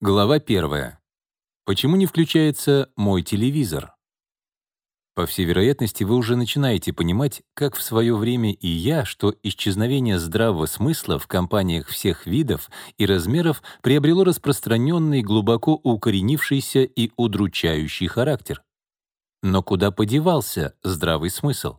Глава 1. Почему не включается мой телевизор? По всей вероятности, вы уже начинаете понимать, как в свое время и я, что исчезновение здравого смысла в компаниях всех видов и размеров приобрело распространенный, глубоко укоренившийся и удручающий характер. Но куда подевался здравый смысл?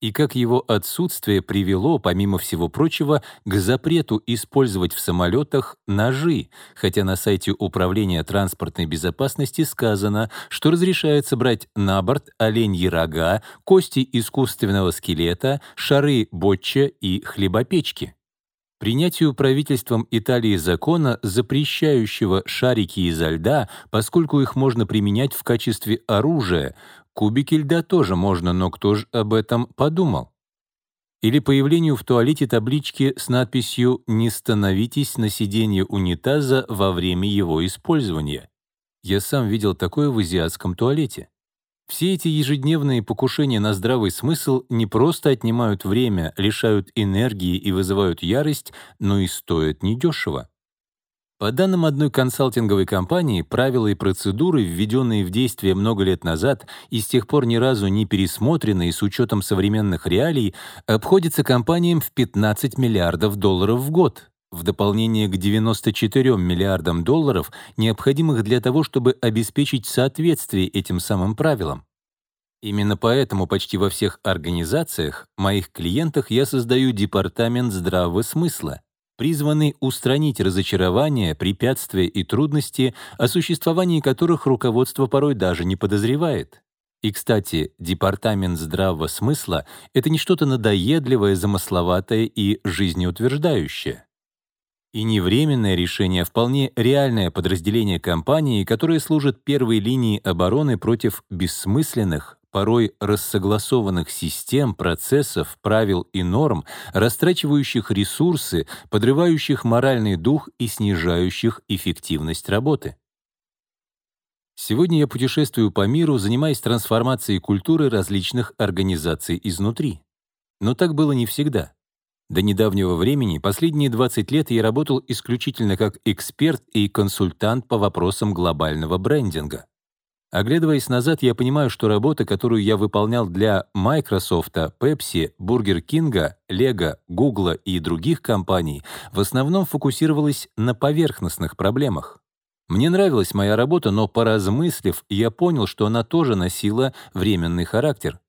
И как его отсутствие привело, помимо всего прочего, к запрету использовать в самолетах ножи, хотя на сайте Управления транспортной безопасности сказано, что разрешается брать на борт оленьи рога, кости искусственного скелета, шары ботча и хлебопечки. Принятию правительством Италии закона, запрещающего шарики изо льда, поскольку их можно применять в качестве оружия, Кубики льда тоже можно, но кто же об этом подумал? Или появлению в туалете таблички с надписью «Не становитесь на сиденье унитаза во время его использования». Я сам видел такое в азиатском туалете. Все эти ежедневные покушения на здравый смысл не просто отнимают время, лишают энергии и вызывают ярость, но и стоят недешево. По данным одной консалтинговой компании, правила и процедуры, введенные в действие много лет назад и с тех пор ни разу не пересмотренные с учетом современных реалий, обходятся компаниям в 15 миллиардов долларов в год, в дополнение к 94 миллиардам долларов, необходимых для того, чтобы обеспечить соответствие этим самым правилам. Именно поэтому почти во всех организациях, моих клиентах я создаю департамент здравого смысла, призваны устранить разочарования, препятствия и трудности, о существовании которых руководство порой даже не подозревает. И, кстати, департамент здравого смысла — это не что-то надоедливое, замысловатое и жизнеутверждающее. И не временное решение, а вполне реальное подразделение компании, которое служит первой линией обороны против бессмысленных, порой рассогласованных систем, процессов, правил и норм, растрачивающих ресурсы, подрывающих моральный дух и снижающих эффективность работы. Сегодня я путешествую по миру, занимаясь трансформацией культуры различных организаций изнутри. Но так было не всегда. До недавнего времени, последние 20 лет, я работал исключительно как эксперт и консультант по вопросам глобального брендинга. Оглядываясь назад, я понимаю, что работа, которую я выполнял для Microsoft, Pepsi, Burger King, Lego, Google и других компаний, в основном фокусировалась на поверхностных проблемах. Мне нравилась моя работа, но поразмыслив, я понял, что она тоже носила временный характер.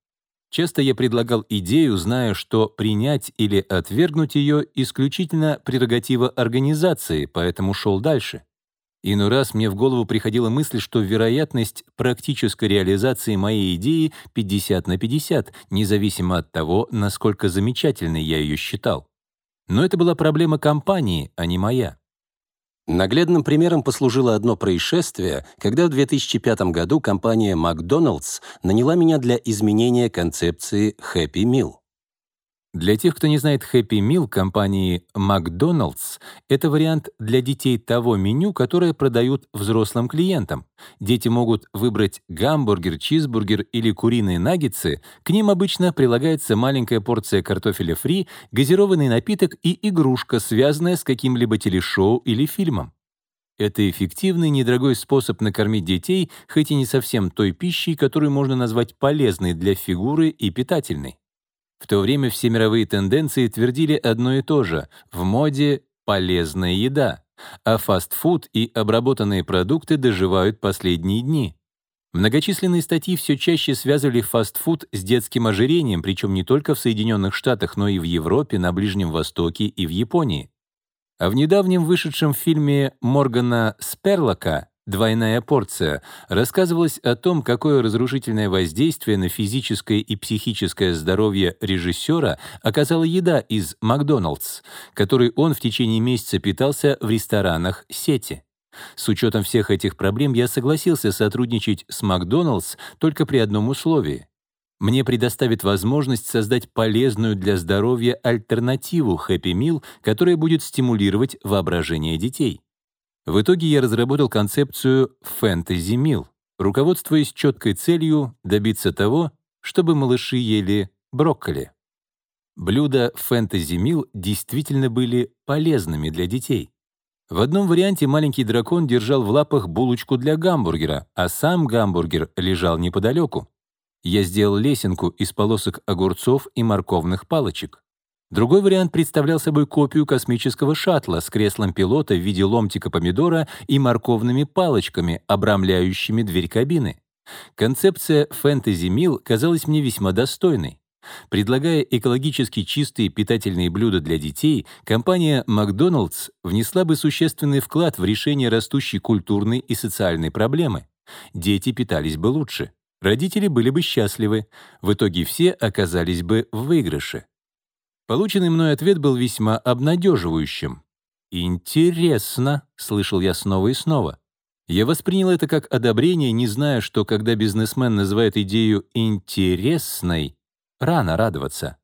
Часто я предлагал идею, зная, что принять или отвергнуть ее исключительно прерогатива организации, поэтому шел дальше. Иной раз мне в голову приходила мысль, что вероятность практической реализации моей идеи 50 на 50, независимо от того, насколько замечательной я ее считал. Но это была проблема компании, а не моя. Наглядным примером послужило одно происшествие, когда в 2005 году компания McDonald's наняла меня для изменения концепции Happy Meal. Для тех, кто не знает Happy Meal компании McDonald's, это вариант для детей того меню, которое продают взрослым клиентам. Дети могут выбрать гамбургер, чизбургер или куриные наггетсы. К ним обычно прилагается маленькая порция картофеля фри, газированный напиток и игрушка, связанная с каким-либо телешоу или фильмом. Это эффективный, недорогой способ накормить детей, хоть и не совсем той пищей, которую можно назвать полезной для фигуры и питательной. В то время все мировые тенденции твердили одно и то же — в моде полезная еда, а фастфуд и обработанные продукты доживают последние дни. Многочисленные статьи все чаще связывали фастфуд с детским ожирением, причем не только в Соединенных Штатах, но и в Европе, на Ближнем Востоке и в Японии. А в недавнем вышедшем фильме Моргана Сперлока «Двойная порция» рассказывалось о том, какое разрушительное воздействие на физическое и психическое здоровье режиссера оказала еда из Макдоналдс, которой он в течение месяца питался в ресторанах сети. С учетом всех этих проблем я согласился сотрудничать с Макдоналдс только при одном условии. Мне предоставит возможность создать полезную для здоровья альтернативу Happy Meal, которая будет стимулировать воображение детей. В итоге я разработал концепцию «фэнтези мил», руководствуясь четкой целью добиться того, чтобы малыши ели брокколи. Блюда «фэнтези мил» действительно были полезными для детей. В одном варианте маленький дракон держал в лапах булочку для гамбургера, а сам гамбургер лежал неподалеку. Я сделал лесенку из полосок огурцов и морковных палочек. Другой вариант представлял собой копию космического шаттла с креслом пилота в виде ломтика помидора и морковными палочками, обрамляющими дверь кабины. Концепция «Фэнтези Мил» казалась мне весьма достойной. Предлагая экологически чистые питательные блюда для детей, компания «Макдоналдс» внесла бы существенный вклад в решение растущей культурной и социальной проблемы. Дети питались бы лучше, родители были бы счастливы, в итоге все оказались бы в выигрыше. Полученный мной ответ был весьма обнадеживающим. «Интересно», — слышал я снова и снова. Я воспринял это как одобрение, не зная, что когда бизнесмен называет идею «интересной», Рано радоваться.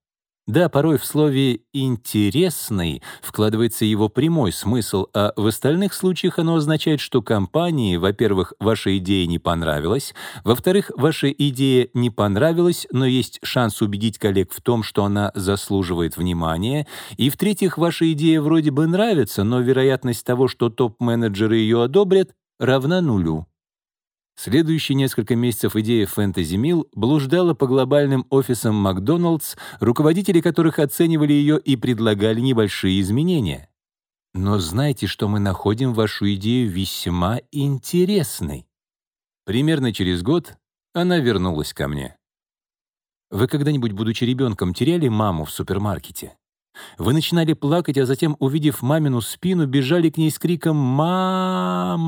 Да, порой в слове «интересный» вкладывается его прямой смысл, а в остальных случаях оно означает, что компании, во-первых, ваша идея не понравилась, во-вторых, ваша идея не понравилась, но есть шанс убедить коллег в том, что она заслуживает внимания, и, в-третьих, ваша идея вроде бы нравится, но вероятность того, что топ-менеджеры ее одобрят, равна нулю. Следующие несколько месяцев идея Fantasy Mill блуждала по глобальным офисам Макдоналдс, руководители которых оценивали ее и предлагали небольшие изменения. Но знайте, что мы находим вашу идею весьма интересной. Примерно через год она вернулась ко мне. Вы когда-нибудь, будучи ребенком, теряли маму в супермаркете? Вы начинали плакать, а затем, увидев мамину спину, бежали к ней с криком «Мама!»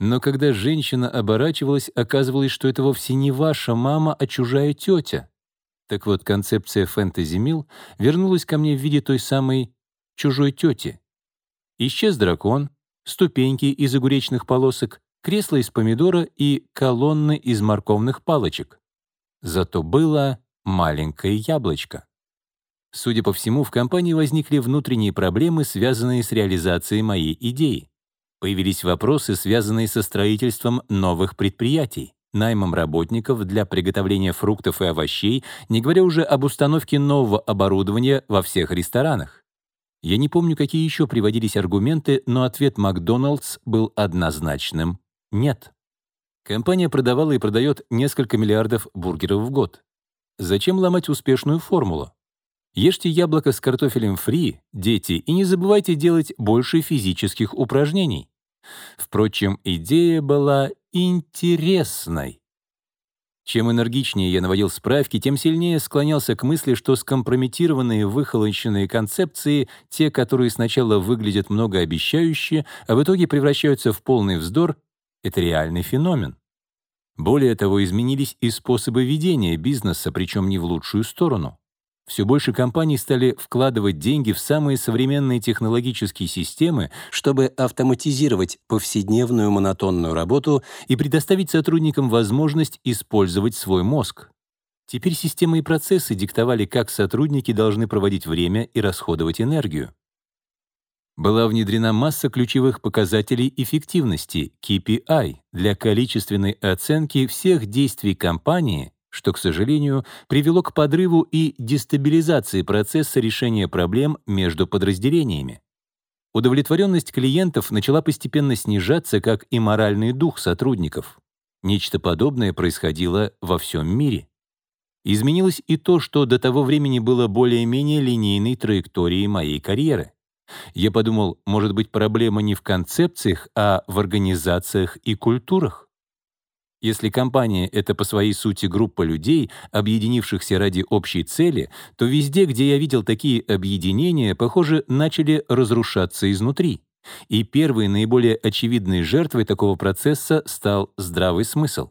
Но когда женщина оборачивалась, оказывалось, что это вовсе не ваша мама, а чужая тетя. Так вот, концепция фэнтези мил вернулась ко мне в виде той самой чужой тети. Исчез дракон, ступеньки из огуречных полосок, кресло из помидора и колонны из морковных палочек. Зато было маленькое яблочко. Судя по всему, в компании возникли внутренние проблемы, связанные с реализацией моей идеи. Появились вопросы, связанные со строительством новых предприятий, наймом работников для приготовления фруктов и овощей, не говоря уже об установке нового оборудования во всех ресторанах. Я не помню, какие еще приводились аргументы, но ответ Макдоналдс был однозначным — нет. Компания продавала и продает несколько миллиардов бургеров в год. Зачем ломать успешную формулу? Ешьте яблоко с картофелем фри, дети, и не забывайте делать больше физических упражнений. Впрочем, идея была интересной. Чем энергичнее я наводил справки, тем сильнее склонялся к мысли, что скомпрометированные выхолощенные концепции, те, которые сначала выглядят многообещающе, а в итоге превращаются в полный вздор, — это реальный феномен. Более того, изменились и способы ведения бизнеса, причем не в лучшую сторону. Все больше компаний стали вкладывать деньги в самые современные технологические системы, чтобы автоматизировать повседневную монотонную работу и предоставить сотрудникам возможность использовать свой мозг. Теперь системы и процессы диктовали, как сотрудники должны проводить время и расходовать энергию. Была внедрена масса ключевых показателей эффективности, KPI, для количественной оценки всех действий компании что, к сожалению, привело к подрыву и дестабилизации процесса решения проблем между подразделениями. Удовлетворенность клиентов начала постепенно снижаться, как и моральный дух сотрудников. Нечто подобное происходило во всем мире. Изменилось и то, что до того времени было более-менее линейной траекторией моей карьеры. Я подумал, может быть, проблема не в концепциях, а в организациях и культурах. Если компания — это по своей сути группа людей, объединившихся ради общей цели, то везде, где я видел такие объединения, похоже, начали разрушаться изнутри. И первой наиболее очевидной жертвой такого процесса стал здравый смысл.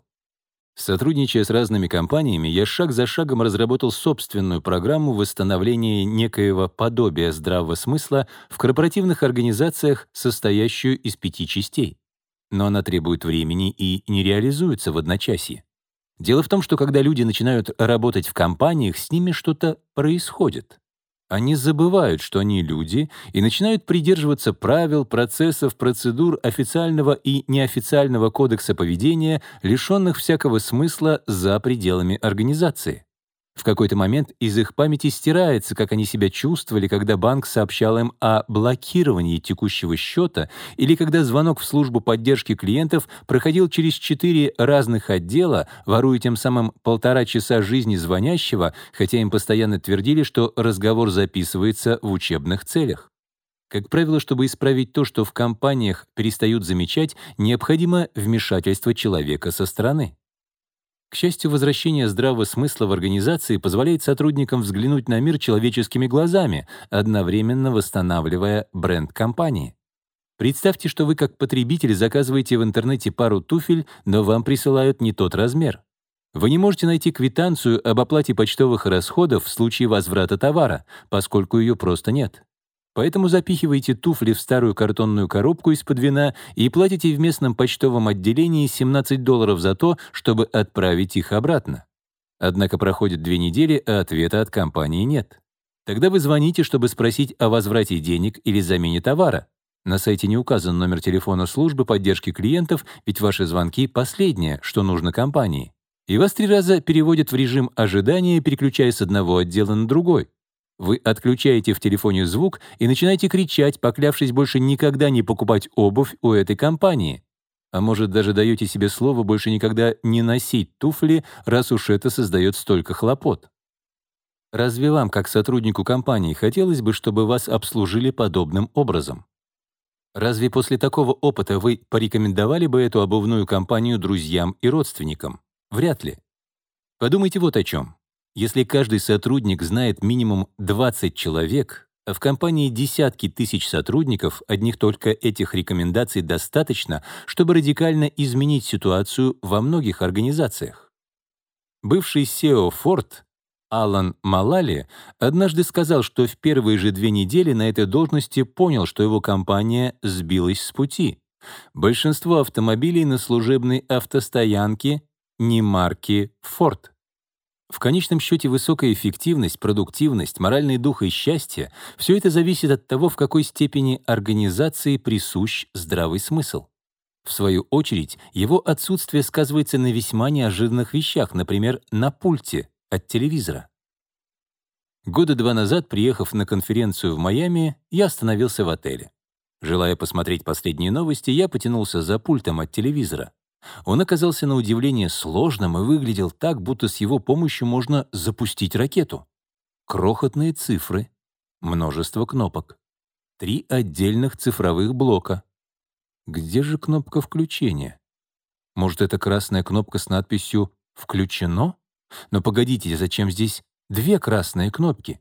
Сотрудничая с разными компаниями, я шаг за шагом разработал собственную программу восстановления некоего подобия здравого смысла в корпоративных организациях, состоящую из пяти частей но она требует времени и не реализуется в одночасье. Дело в том, что когда люди начинают работать в компаниях, с ними что-то происходит. Они забывают, что они люди, и начинают придерживаться правил, процессов, процедур официального и неофициального кодекса поведения, лишенных всякого смысла за пределами организации. В какой-то момент из их памяти стирается, как они себя чувствовали, когда банк сообщал им о блокировании текущего счета или когда звонок в службу поддержки клиентов проходил через четыре разных отдела, воруя тем самым полтора часа жизни звонящего, хотя им постоянно твердили, что разговор записывается в учебных целях. Как правило, чтобы исправить то, что в компаниях перестают замечать, необходимо вмешательство человека со стороны. К счастью, возвращение здравого смысла в организации позволяет сотрудникам взглянуть на мир человеческими глазами, одновременно восстанавливая бренд компании. Представьте, что вы как потребитель заказываете в интернете пару туфель, но вам присылают не тот размер. Вы не можете найти квитанцию об оплате почтовых расходов в случае возврата товара, поскольку ее просто нет. Поэтому запихивайте туфли в старую картонную коробку из-под вина и платите в местном почтовом отделении 17 долларов за то, чтобы отправить их обратно. Однако проходит две недели, а ответа от компании нет. Тогда вы звоните, чтобы спросить о возврате денег или замене товара. На сайте не указан номер телефона службы поддержки клиентов, ведь ваши звонки — последнее, что нужно компании. И вас три раза переводят в режим ожидания, переключая с одного отдела на другой. Вы отключаете в телефоне звук и начинаете кричать, поклявшись больше никогда не покупать обувь у этой компании. А может, даже даете себе слово больше никогда не носить туфли, раз уж это создает столько хлопот. Разве вам, как сотруднику компании, хотелось бы, чтобы вас обслужили подобным образом? Разве после такого опыта вы порекомендовали бы эту обувную компанию друзьям и родственникам? Вряд ли. Подумайте вот о чем. Если каждый сотрудник знает минимум 20 человек, а в компании десятки тысяч сотрудников, одних только этих рекомендаций достаточно, чтобы радикально изменить ситуацию во многих организациях. Бывший SEO Ford Алан Малали однажды сказал, что в первые же две недели на этой должности понял, что его компания сбилась с пути. Большинство автомобилей на служебной автостоянке не марки Ford. В конечном счете высокая эффективность, продуктивность, моральный дух и счастье — все это зависит от того, в какой степени организации присущ здравый смысл. В свою очередь, его отсутствие сказывается на весьма неожиданных вещах, например, на пульте от телевизора. Года два назад, приехав на конференцию в Майами, я остановился в отеле. Желая посмотреть последние новости, я потянулся за пультом от телевизора. Он оказался на удивление сложным и выглядел так, будто с его помощью можно запустить ракету. Крохотные цифры, множество кнопок, три отдельных цифровых блока. Где же кнопка включения? Может, это красная кнопка с надписью «Включено»? Но погодите, зачем здесь две красные кнопки?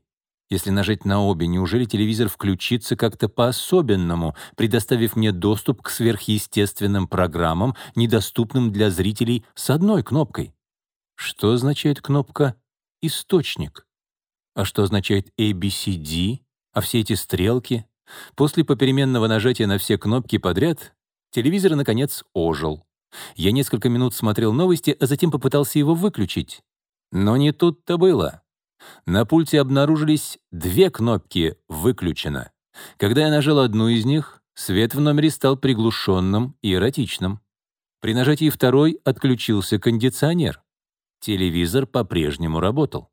Если нажать на обе, неужели телевизор включится как-то по-особенному, предоставив мне доступ к сверхъестественным программам, недоступным для зрителей с одной кнопкой? Что означает кнопка «Источник»? А что означает ABCD? А все эти стрелки? После попеременного нажатия на все кнопки подряд телевизор, наконец, ожил. Я несколько минут смотрел новости, а затем попытался его выключить. Но не тут-то было. На пульте обнаружились две кнопки «Выключено». Когда я нажал одну из них, свет в номере стал приглушенным и эротичным. При нажатии второй отключился кондиционер. Телевизор по-прежнему работал.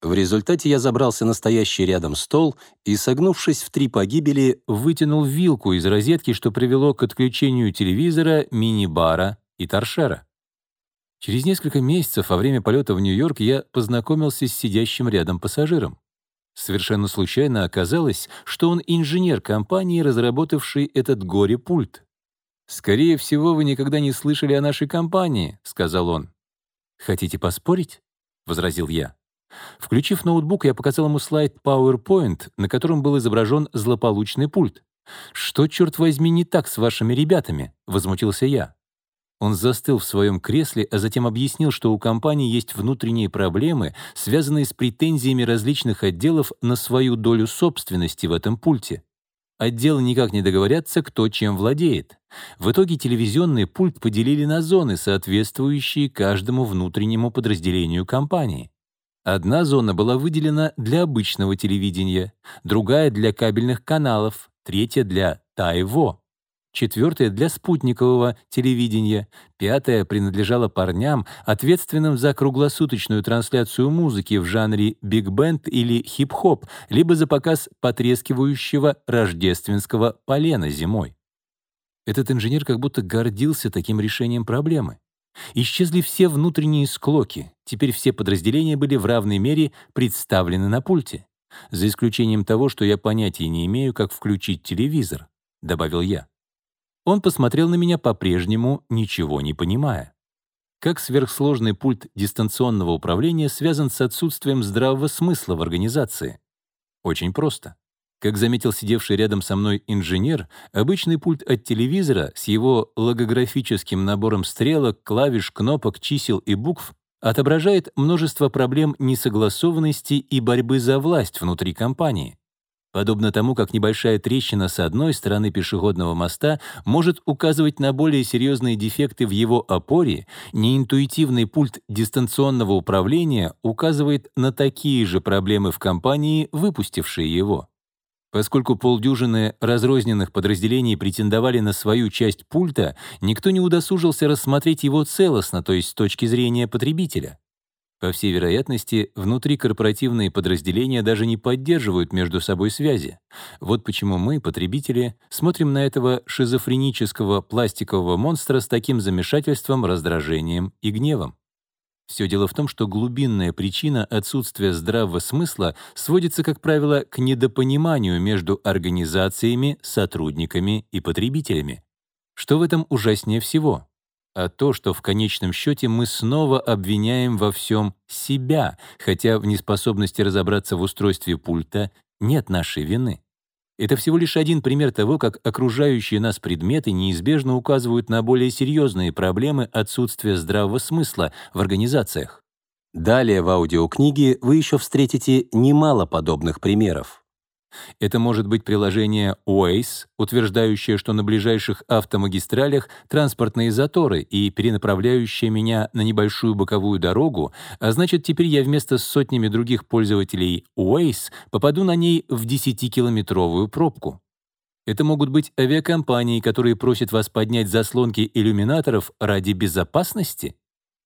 В результате я забрался на стоящий рядом стол и, согнувшись в три погибели, вытянул вилку из розетки, что привело к отключению телевизора, мини-бара и торшера. Через несколько месяцев во время полета в Нью-Йорк я познакомился с сидящим рядом пассажиром. Совершенно случайно оказалось, что он инженер компании, разработавший этот горе-пульт. «Скорее всего, вы никогда не слышали о нашей компании», — сказал он. «Хотите поспорить?» — возразил я. Включив ноутбук, я показал ему слайд PowerPoint, на котором был изображен злополучный пульт. «Что, черт возьми, не так с вашими ребятами?» — возмутился я. Он застыл в своем кресле, а затем объяснил, что у компании есть внутренние проблемы, связанные с претензиями различных отделов на свою долю собственности в этом пульте. Отделы никак не договорятся, кто чем владеет. В итоге телевизионный пульт поделили на зоны, соответствующие каждому внутреннему подразделению компании. Одна зона была выделена для обычного телевидения, другая — для кабельных каналов, третья — для Тайво. Четвертая — для спутникового телевидения, пятая принадлежала парням, ответственным за круглосуточную трансляцию музыки в жанре биг-бенд или хип-хоп, либо за показ потрескивающего рождественского полена зимой. Этот инженер как будто гордился таким решением проблемы. Исчезли все внутренние склоки, теперь все подразделения были в равной мере представлены на пульте. За исключением того, что я понятия не имею, как включить телевизор, добавил я. Он посмотрел на меня по-прежнему, ничего не понимая. Как сверхсложный пульт дистанционного управления связан с отсутствием здравого смысла в организации? Очень просто. Как заметил сидевший рядом со мной инженер, обычный пульт от телевизора с его логографическим набором стрелок, клавиш, кнопок, чисел и букв отображает множество проблем несогласованности и борьбы за власть внутри компании. Подобно тому, как небольшая трещина с одной стороны пешеходного моста может указывать на более серьезные дефекты в его опоре, неинтуитивный пульт дистанционного управления указывает на такие же проблемы в компании, выпустившей его. Поскольку полдюжины разрозненных подразделений претендовали на свою часть пульта, никто не удосужился рассмотреть его целостно, то есть с точки зрения потребителя. По всей вероятности, внутрикорпоративные подразделения даже не поддерживают между собой связи. Вот почему мы, потребители, смотрим на этого шизофренического пластикового монстра с таким замешательством, раздражением и гневом. Все дело в том, что глубинная причина отсутствия здравого смысла сводится, как правило, к недопониманию между организациями, сотрудниками и потребителями. Что в этом ужаснее всего? А то, что в конечном счете мы снова обвиняем во всем себя, хотя в неспособности разобраться в устройстве пульта нет нашей вины. Это всего лишь один пример того, как окружающие нас предметы неизбежно указывают на более серьезные проблемы отсутствия здравого смысла в организациях. Далее в аудиокниге вы еще встретите немало подобных примеров. Это может быть приложение Waze, утверждающее, что на ближайших автомагистралях транспортные заторы и перенаправляющее меня на небольшую боковую дорогу, а значит, теперь я вместо с сотнями других пользователей Waze попаду на ней в 10-километровую пробку. Это могут быть авиакомпании, которые просят вас поднять заслонки иллюминаторов ради безопасности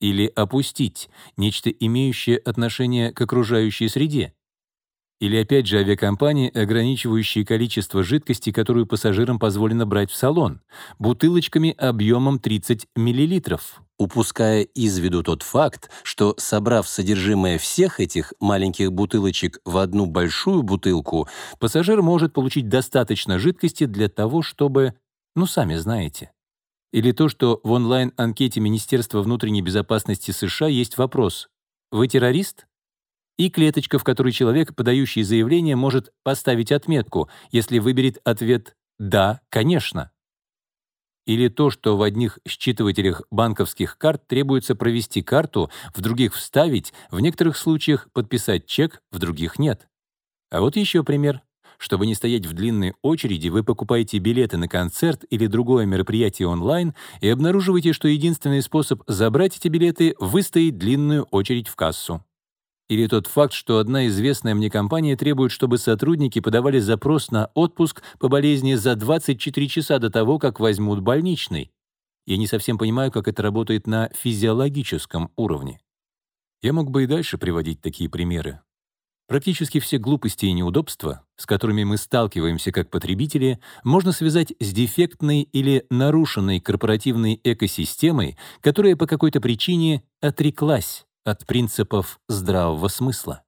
или опустить, нечто имеющее отношение к окружающей среде. Или опять же авиакомпании, ограничивающие количество жидкости, которую пассажирам позволено брать в салон, бутылочками объемом 30 мл, упуская из виду тот факт, что, собрав содержимое всех этих маленьких бутылочек в одну большую бутылку, пассажир может получить достаточно жидкости для того, чтобы, ну, сами знаете. Или то, что в онлайн-анкете Министерства внутренней безопасности США есть вопрос «Вы террорист?» И клеточка, в которой человек, подающий заявление, может поставить отметку, если выберет ответ «да, конечно». Или то, что в одних считывателях банковских карт требуется провести карту, в других вставить, в некоторых случаях подписать чек, в других нет. А вот еще пример. Чтобы не стоять в длинной очереди, вы покупаете билеты на концерт или другое мероприятие онлайн и обнаруживаете, что единственный способ забрать эти билеты — выстоять длинную очередь в кассу. Или тот факт, что одна известная мне компания требует, чтобы сотрудники подавали запрос на отпуск по болезни за 24 часа до того, как возьмут больничный. Я не совсем понимаю, как это работает на физиологическом уровне. Я мог бы и дальше приводить такие примеры. Практически все глупости и неудобства, с которыми мы сталкиваемся как потребители, можно связать с дефектной или нарушенной корпоративной экосистемой, которая по какой-то причине отреклась от принципов здравого смысла.